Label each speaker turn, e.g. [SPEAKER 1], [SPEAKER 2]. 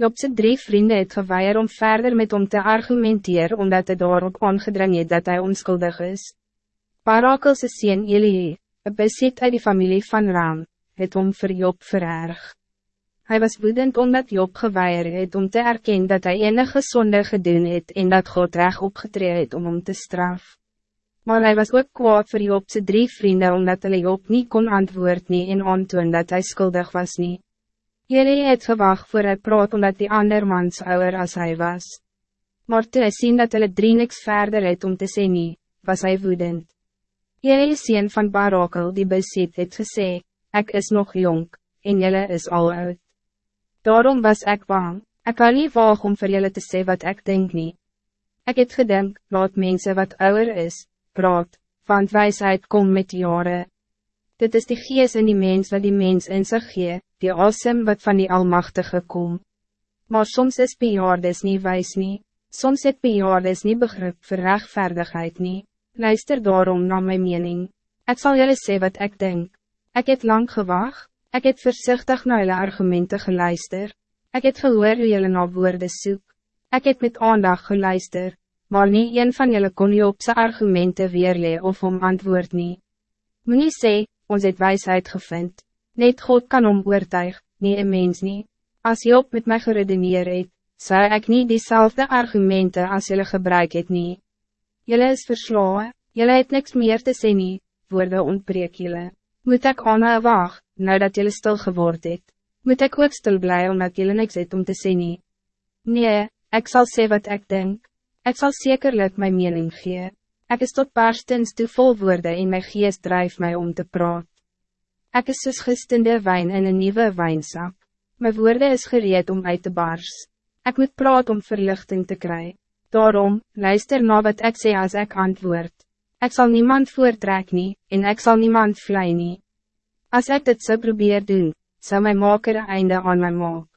[SPEAKER 1] Jobse drie vrienden het geweier om verder met hom te argumenteren omdat hij daarop aangedring het dat hij onschuldig is. Parakelse sien Elie, een bezit uit die familie van Ram, het om vir Job vererg. Hij was woedend omdat Job geweier het om te erkennen dat hij enige zonde gedoen het en dat God recht opgetreden het om hem te straf. Maar hij was ook kwaad voor Jobse drie vrienden omdat hij Job niet kon antwoord nie en aantoon dat hij schuldig was niet. Jullie het gewacht voor hij praat omdat die ander mans ouder als hij was. Maar toe hy sien dat hulle drie niks verder het om te sê nie, was hij woedend. Jullie sien van Barakel die besit het gesê, ik is nog jong, en jullie is al oud. Daarom was ik bang, ik kan niet waag om voor jullie te zeggen wat ik denk niet. Ik het gedink, laat mensen wat ouder is, praat, want wijsheid komt met jaren. Dit is die geest in die mens wat die mens in zich gee, die asem wat van die Almachtige kom. Maar soms is bejaardes niet wijs nie, soms het bejaardes niet begrip voor rechtvaardigheid nie. Luister daarom naar mijn mening. Ik zal jullie zeggen wat ik denk. Ik heb lang gewacht. Ik heb voorzichtig naar jullie argumenten geluister. Ik heb gehoor hoe jullie naar woorden zoek. Ik heb met aandacht geluister, maar niet een van jullie kon je op zijn argumenten weerlee of om antwoord niet. Moet sê, ons het wijsheid gevind. Net God kan om oortuig, nie een mens nie. As jy op met my geredeneer het, zou ik niet diezelfde argumenten als jullie gebruik het nie. Jullie is verslaan, jullie het niks meer te sê nie, woorde ontbreek jullie. Moet ik aanhou wacht, nou dat jullie stil geword het? Moet ik ook stil blij omdat jullie niks het om te sê nie? Nee, ik zal sê wat ik denk. Ik zal zekerlijk mijn mening gee. Ik is tot barstens toe vol woorde en mijn geest drijft mij om te praat. Ik is soos gistende wijn in een nieuwe wijnzak. Mijn woorden is gereed om uit te bars. Ik moet praat om verlichting te krijgen. Daarom, luister na wat ik zeg als ik antwoord. Ik zal niemand voortrek nie, en ik zal niemand vlei nie. Als ik dit zou so probeer doen, zou mijn maker een einde aan mij maken.